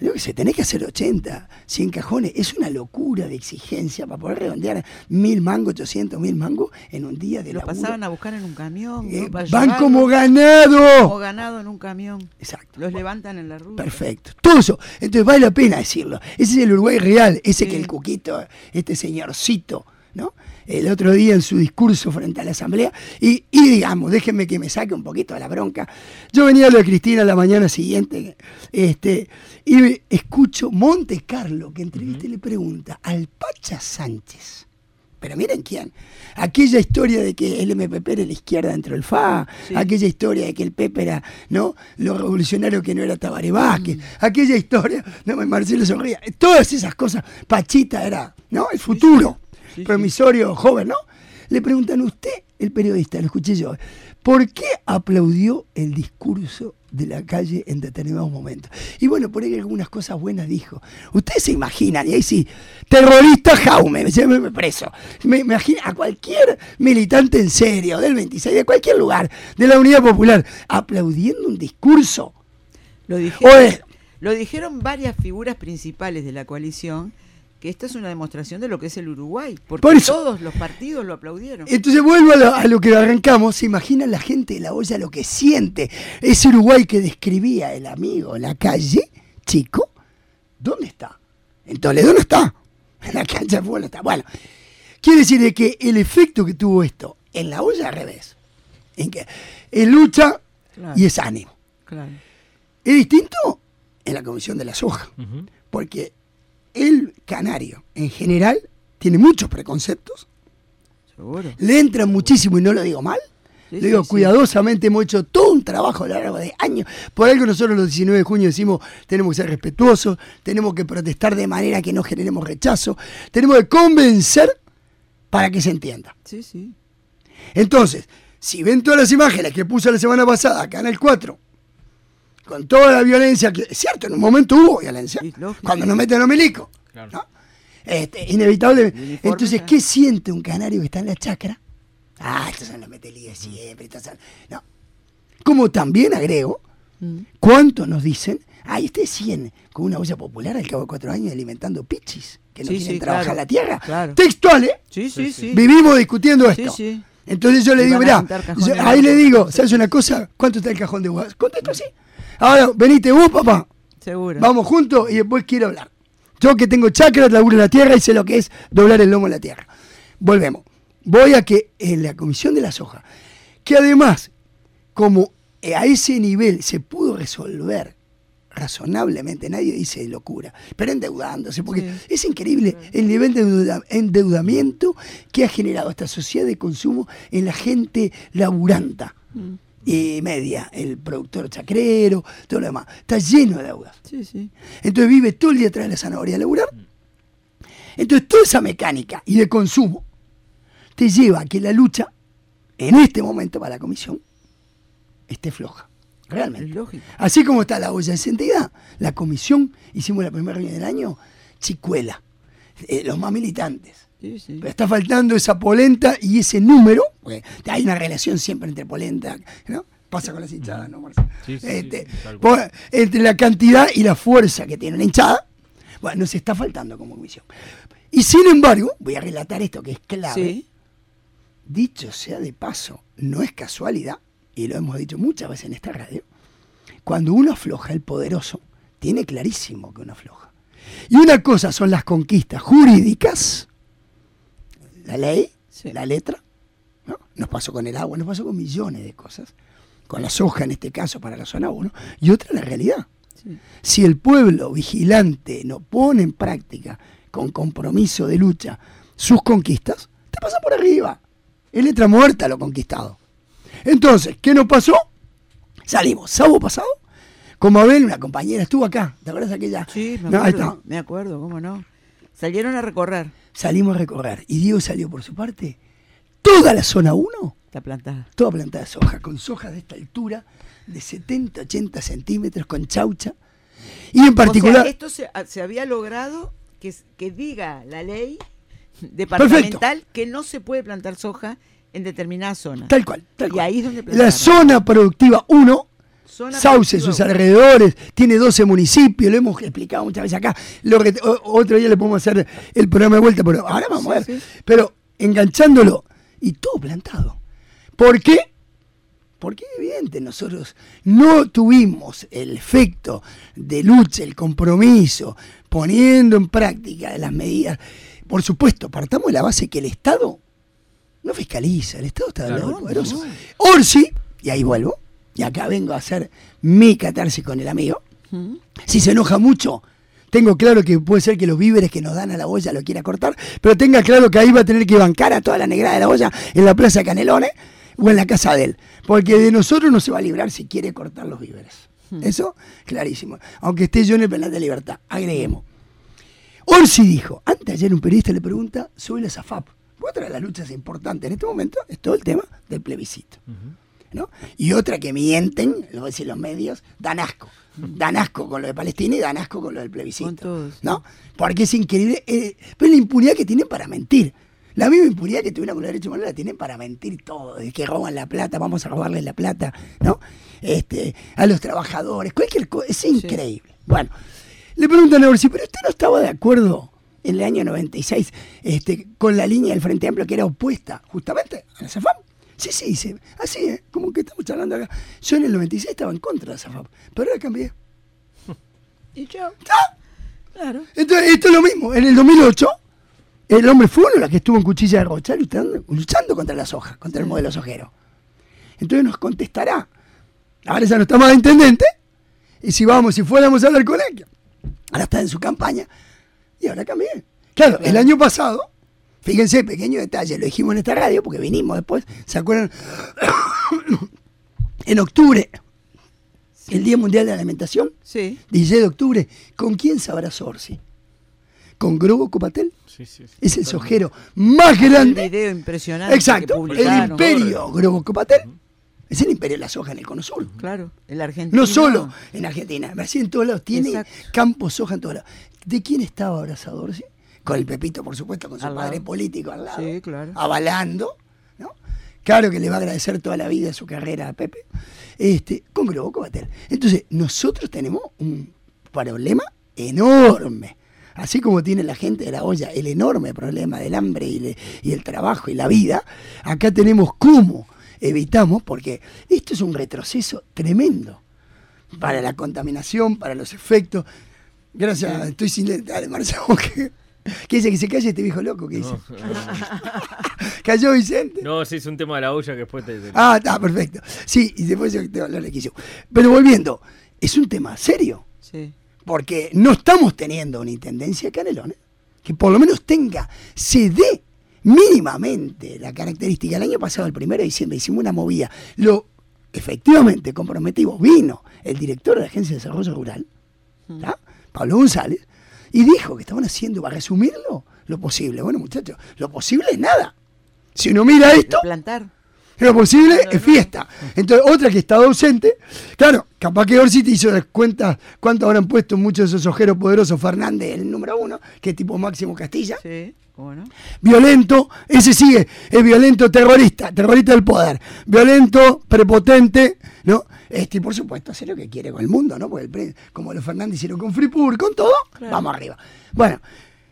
Yo que sé, tenés que hacer 80, 100 cajones. Es una locura de exigencia para poder redondear mil mangos, 800 mil mangos en un día de Lo laburo. pasaban a buscar en un camión. Eh, van como como ganado. ganado en un camión. Exacto. Los levantan en la ruta. Perfecto. Todo eso. Entonces vale la pena decirlo. Ese es el Uruguay real, ese Sí. que el Cuquito, este señorcito, ¿no? El otro día en su discurso frente a la asamblea, y, y digamos, déjenme que me saque un poquito de la bronca. Yo venía a lo de Cristina la mañana siguiente, este, y escucho Monte Carlo, que entrevista y le pregunta al Pacha Sánchez. Pero miren quién. Aquella historia de que el MPP era la izquierda dentro del FA, Sí. aquella historia de que el Pepe era ¿no? lo revolucionario que no era Tabaré Vázquez, Mm. aquella historia, no, Marcelo Sonría, todas esas cosas, Pachita era ¿no? el futuro, Sí, sí. promisorio joven, ¿no? Le preguntan a usted, el periodista, lo escuché yo, ¿Por qué aplaudió el discurso de la calle en determinados momentos? Y bueno, por ahí algunas cosas buenas dijo. Ustedes se imaginan, y ahí sí, terrorista Jaume, me preso. Me imagino a cualquier militante en serio, del 26, de cualquier lugar, de la Unidad Popular, aplaudiendo un discurso. Lo dijeron, lo dijeron varias figuras principales de la coalición que esta es una demostración de lo que es el Uruguay, porque todos los partidos lo aplaudieron. Entonces vuelvo a lo, que arrancamos, se imagina la gente de la olla lo que siente, ese Uruguay que describía el amigo en la calle, chico, ¿dónde está? En Toledo no está, *laughs* en la cancha de fútbol no está. Bueno, quiere decir de que el efecto que tuvo esto en la olla al revés, en que es lucha y es ánimo. Es distinto en la Comisión de la Soja, porque el canario en general tiene muchos preconceptos. Seguro. Le entran muchísimo y no lo digo mal. le digo, cuidadosamente hemos hecho todo un trabajo a lo largo de años. Por algo nosotros los 19 de junio decimos, tenemos que ser respetuosos, tenemos que protestar de manera que no generemos rechazo, tenemos que convencer para que se entienda. Sí, sí. Entonces, si ven todas las imágenes que puse la semana pasada acá en el 4, con toda la violencia que, es cierto, en un momento hubo violencia, cuando nos meten los milicos, este, inevitable. Entonces, ¿qué siente un canario que está en la chacra? Ah, estos son los metelíes siempre, estos son... No. Como también agrego, mm. ¿cuántos nos dicen? Ay, ustedes siguen con una olla popular al cabo de cuatro años alimentando pichis, que no quieren trabajar la tierra. Textual, ¿eh? Sí, sí, sí. Vivimos discutiendo esto. Entonces yo le digo, mirá, ahí le digo, ¿sabes una cosa? ¿Cuánto está el cajón de uvas? Contesto así. Ahora, venite vos, papá. Seguro. Vamos juntos y después quiero hablar. Yo que tengo chakras, laburo en la tierra y sé lo que es doblar el lomo en la tierra. Volvemos. Voy a que en la comisión de la soja, que además, como a ese nivel se pudo resolver razonablemente, nadie dice locura, pero endeudándose, porque es increíble el nivel de endeudamiento que ha generado esta sociedad de consumo en la gente laburanta. Mm y media, el productor chacrero, todo lo demás. Está lleno de deudas. Sí, sí. Entonces vive todo el día atrás de la zanahoria a laburar. Entonces toda esa mecánica y de consumo te lleva a que la lucha, en este momento para la comisión, esté floja. Realmente. lógico. Así como está la olla encendida, la comisión, hicimos la primera reunión del año, chicuela. Eh, los más militantes pero está faltando esa polenta y ese número. Hay una relación siempre entre polenta, ¿no? Pasa con las hinchadas, ¿no, este, entre la cantidad y la fuerza que tiene la hinchada, bueno, nos está faltando como comisión. Y sin embargo, voy a relatar esto que es clave. Dicho sea de paso, no es casualidad, y lo hemos dicho muchas veces en esta radio, cuando uno afloja, el poderoso tiene clarísimo que uno afloja. Y una cosa son las conquistas jurídicas, la ley, la letra. Nos pasó con el agua, nos pasó con millones de cosas, con la soja en este caso para la zona 1, y otra la realidad. Si el pueblo vigilante no pone en práctica con compromiso de lucha sus conquistas, te pasa por arriba. Es letra muerta lo conquistado. Entonces, ¿qué nos pasó? Salimos, sábado pasado, como Abel, una compañera, estuvo acá, ¿te acuerdas aquella? Sí, me acuerdo, me acuerdo, cómo no. Salieron a recorrer salimos a recorrer. Y Diego salió por su parte. Toda la zona 1 está plantada. Toda plantada de soja, con soja de esta altura, de 70, 80 centímetros, con chaucha. Y en particular. esto se, había logrado que, que diga la ley departamental que no se puede plantar soja en determinadas zonas. Tal cual. Tal y ahí es donde La zona productiva 1 Sauce, sus alrededores, tiene 12 municipios, lo hemos explicado muchas veces acá. Lo otro día le podemos hacer el programa de vuelta, pero ahora vamos a ver. Pero enganchándolo y todo plantado. ¿Por qué? Porque evidente, nosotros no tuvimos el efecto de lucha, el compromiso, poniendo en práctica las medidas. Por supuesto, partamos de la base que el Estado no fiscaliza, el Estado está de lado poderoso. Orsi, y ahí vuelvo, y acá vengo a hacer mi catarsis con el amigo. Si se enoja mucho, tengo claro que puede ser que los víveres que nos dan a la olla lo quiera cortar, pero tenga claro que ahí va a tener que bancar a toda la negrada de la olla en la Plaza Canelones o en la casa de él. Porque de nosotros no se va a librar si quiere cortar los víveres. Eso, clarísimo. Aunque esté yo en el penal de libertad. Agreguemos. Orsi dijo, antes ayer un periodista le pregunta sobre la SAFAP. Otra de las luchas importantes en este momento es todo el tema del plebiscito. ¿No? Y otra que mienten, lo voy a decir los medios, dan asco. Dan asco con lo de Palestina y dan asco con lo del plebiscito. ¿No? Porque es increíble. eh, pero la impunidad que tienen para mentir. La misma impunidad que tuvieron con los derechos humanos la tienen para mentir todo. De que roban la plata, vamos a robarles la plata, ¿no? Este, a los trabajadores, cualquier cosa. Es increíble. Bueno, le preguntan a Orsi, pero usted no estaba de acuerdo en el año 96 este, con la línea del Frente Amplio que era opuesta justamente a la SAFAM. Sí, sí, dice, así, ¿eh? como que estamos charlando acá. Yo en el 96 estaba en contra de la SAFAM, pero ahora cambié. Y chao. ¡Ah! Claro. Entonces, esto es lo mismo. En el 2008, el hombre fue uno de los que estuvo en Cuchilla de Rocha luchando, luchando contra la soja, contra el modelo sojero. Entonces nos contestará. Ahora ya no está más de intendente. Y si vamos, si fuéramos a hablar con él, ahora está en su campaña. Y ahora cambié. Claro, el año pasado, fíjense, pequeño detalle, lo dijimos en esta radio porque vinimos después, ¿se acuerdan? *coughs* en octubre, el Día Mundial de la Alimentación, Sí. 16 de octubre, ¿con quién se abrazó Orsi? ¿Con Grobo Copatel? Sí, sí, sí. Es el sojero más El grande. video impresionante. que Exacto, el imperio Grobo Copatel. Es el imperio de la soja en el cono sur. Claro, el argentino. No solo en Argentina, Brasil en todos lados. Tiene Exacto. campos soja en todos lados. ¿De quién estaba abrazado Orsi? Con el Pepito, por supuesto, con su Al lado. padre político al lado. Sí, claro. Avalando. ¿no? Claro que le va a agradecer toda la vida su carrera a Pepe. Este, con Grobo Copatel. Entonces, nosotros tenemos un problema enorme. Así como tiene la gente de la olla el enorme problema del hambre y, le- y el trabajo y la vida, acá tenemos cómo evitamos, porque esto es un retroceso tremendo para la contaminación, para los efectos. Gracias, estoy sin. Dale, Marcelo, que, que dice que se calle este viejo loco, que dice. *laughs* Cayó Vicente. No, sí, es un tema de la olla que después te... te- Ah, está, perfecto. Sí, y después yo te hablar de Quillo. Pero volviendo, es un tema serio, Sí. porque no estamos teniendo una intendencia de Canelones que por lo menos tenga, se dé mínimamente la característica. El año pasado, el primero de diciembre, hicimos una movida. Lo efectivamente comprometimos, vino el director de la Agencia de Desarrollo Rural, ¿tá? Pablo González, y dijo que estaban haciendo, para resumirlo, lo posible. Bueno, muchachos, lo posible es nada. Si uno mira esto, Plantar. Lo posible es fiesta. Entonces, otra que está ausente, claro, capaz que Orsi te hizo las cuentas cuánto habrán puesto muchos de esos ojeros poderosos, Fernández, el número uno, que es tipo Máximo Castilla, Sí, ¿cómo no? violento, ese sigue, es violento terrorista, terrorista del poder, violento, prepotente, ¿no? Este, y por supuesto, hace lo que quiere con el mundo, ¿no? Porque el como los Fernández hicieron con Freepur, con todo, Claro. vamos arriba. Bueno,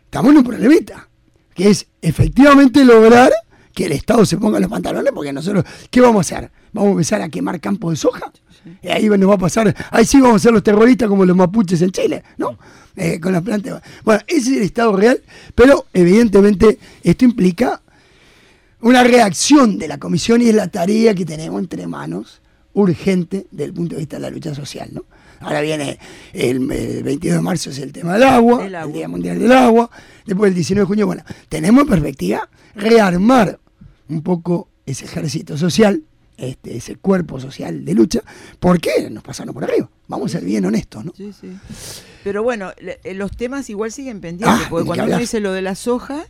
estamos en un problemita, que es efectivamente lograr que el Estado se ponga los pantalones, porque nosotros, ¿qué vamos a hacer? ¿Vamos a empezar a quemar campos de soja? Y ahí nos va a pasar, ahí sí vamos a ser los terroristas como los mapuches en Chile, ¿no? Eh, con las plantas. Bueno, ese es el estado real, pero evidentemente esto implica una reacción de la comisión y es la tarea que tenemos entre manos urgente desde el punto de vista de la lucha social, ¿no? Ahora viene el, el 22 de marzo es el tema del agua, El el, agua. Día Mundial del Agua, después el 19 de junio, bueno, tenemos en perspectiva rearmar un poco ese ejército social, este, ese cuerpo social de lucha, porque nos pasaron por arriba. Vamos a ser bien honestos, ¿no? Sí, sí. Pero bueno, le- eh, los temas igual siguen pendientes, Ah, porque cuando uno dice lo de la soja,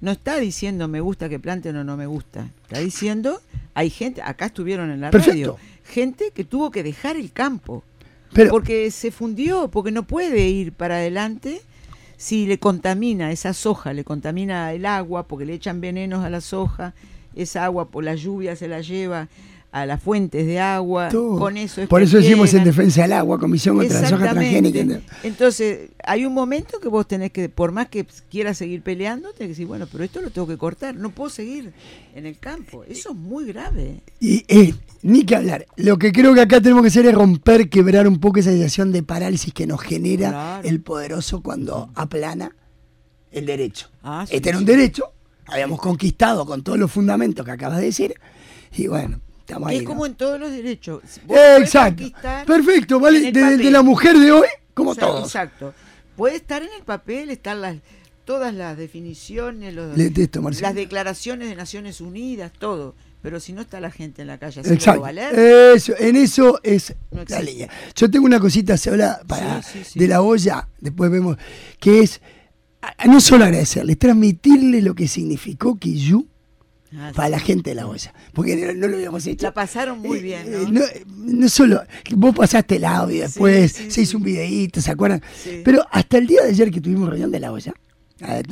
no está diciendo me gusta que planten o no me gusta. Está diciendo, hay gente, acá estuvieron en la Perfecto. radio, gente que tuvo que dejar el campo, Pero, porque se fundió, porque no puede ir para adelante si le contamina esa soja, le contamina el agua, porque le echan venenos a la soja, esa agua por la lluvia se la lleva a las fuentes de agua, todo. con eso es por eso decimos en defensa del agua, Comisión contra la Soja. Transgénica. Entonces, hay un momento que vos tenés que, por más que quieras seguir peleando, tenés que decir, bueno, pero esto lo tengo que cortar, no puedo seguir en el campo. Eso es muy grave. Y eh, ni que hablar. Lo que creo que acá tenemos que hacer es romper, quebrar un poco esa sensación de parálisis que nos genera Claro. el poderoso cuando aplana el derecho. Ah, sí, este era un sí. derecho, habíamos conquistado con todos los fundamentos que acabas de decir, y bueno, estamos ahí. es ¿no? como en todos los derechos. Vos Exacto. Perfecto, ¿vale? De, la mujer de hoy, como O sea, todos. Exacto. Puede estar en el papel, están las todas las definiciones, los- detesto, las declaraciones de Naciones Unidas, todo. Pero si no está la gente en la calle haciendo Exacto. valer, Eso, en eso es No la línea. Yo tengo una cosita para Sí, sí, sí. de la olla, después vemos, que es no solo agradecerle, transmitirle lo que significó Quillú Ah, para sí. la gente de la olla, porque no, no lo habíamos hecho. La pasaron muy Eh, bien, eh, ¿no? no, no solo, vos pasaste el audio después, sí, se sí. hizo un videíto, ¿se acuerdan? Sí. Pero hasta el día de ayer que tuvimos reunión de la olla,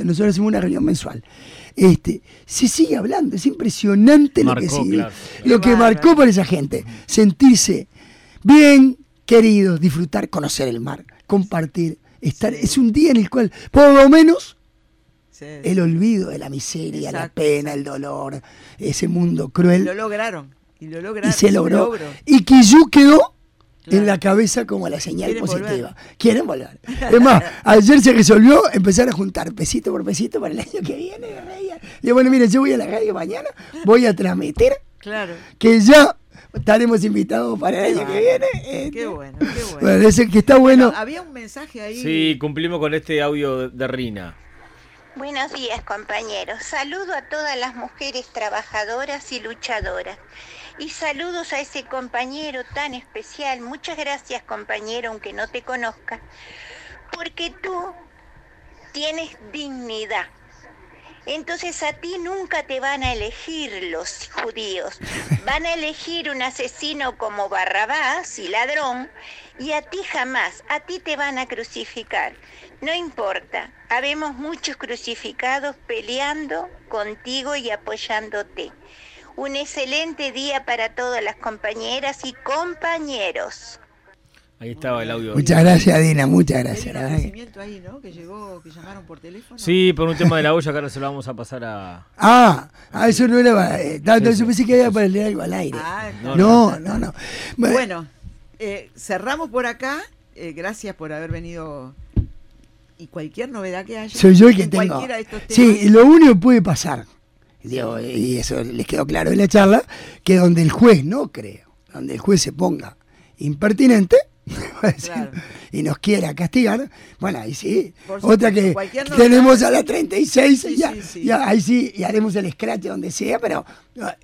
nosotros hacemos una reunión mensual, este, se sigue hablando, es impresionante lo que sigue, claro. lo que marcó para esa gente, sentirse bien, queridos, disfrutar, conocer el mar, compartir, estar, es un día en el cual, por lo menos, Sí. el olvido de la miseria, la pena, el dolor, ese mundo cruel, Lo lograron. Y lo lograron. y se logró. Y Quillú quedó en la cabeza como la señal Quieren positiva. Quieren volver. *laughs* Es más, ayer se resolvió empezar a juntar pesito por pesito para el año que viene. Le digo, bueno, mire, yo voy a la radio mañana, voy a transmitir Claro. que ya estaremos invitados para el año que viene. este. Qué bueno, qué bueno. Bueno, que está bueno. Había un mensaje ahí. Sí, cumplimos con este audio de Rina. Buenos días compañeros. Saludo a todas las mujeres trabajadoras y luchadoras. Y saludos a ese compañero tan especial. Muchas gracias compañero, aunque no te conozca. Porque tú tienes dignidad. Entonces a ti nunca te van a elegir los judíos. Van a elegir un asesino como Barrabás y ladrón y a ti jamás, a ti te van a crucificar. No importa, habemos muchos crucificados peleando contigo y apoyándote. Un excelente día para todas las compañeras y compañeros. Ahí estaba el audio. Muchas gracias, Dina, muchas Hay gracias. un verdad que- agradecimiento ahí, ¿no? Que llegó, que llamaron por teléfono. Sí, por un tema de la olla que ahora se lo vamos a pasar a... Ah, ah, eso no era para. eh, tanto, Sí, sí. yo pensé que era para leer algo al aire. Ah, No, no, no, no. Bueno, Bueno, eh, cerramos por acá. Eh, gracias por haber venido. Y cualquier novedad que haya. soy yo el que en tengo. Cualquiera de estos temas. Sí, lo único que puede pasar, digo, y eso les quedó claro en la charla, que donde el juez, no creo, donde el juez se ponga impertinente a *laughs* Claro. y nos quiera castigar, bueno, ahí sí. Por Otra que tenemos a la 36 Sí, y ya, sí, sí. ya, ahí sí, y haremos el scratch donde sea, pero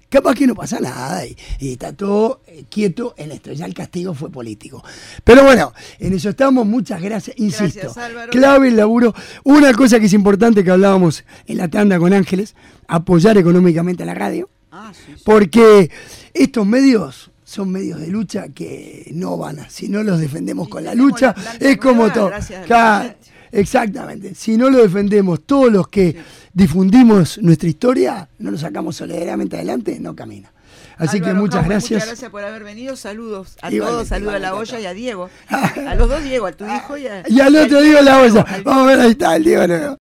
capaz que no pasa nada y, y está todo eh, quieto en esto. Ya el castigo fue político. Pero bueno, en eso estamos. Muchas gracias. Insisto, Gracias, clave el laburo. Una cosa que es importante que hablábamos en la tanda con Ángeles, apoyar económicamente a la radio, Ah, sí, sí. porque estos medios son medios de lucha que no van a, si no los defendemos con la lucha, la es como todo. exactamente. Si no lo defendemos todos los que difundimos nuestra historia, no lo sacamos solidariamente adelante, no camina. Así que muchas gracias. Muchas gracias por haber venido. Saludos a Igualmente, todos. Saludos a la olla y a. Diego. *laughs* A los dos Diego, a tu hijo y a. Y al otro al digo la Diego, olla. Vamos a ver, ahí está el Diego nuevo.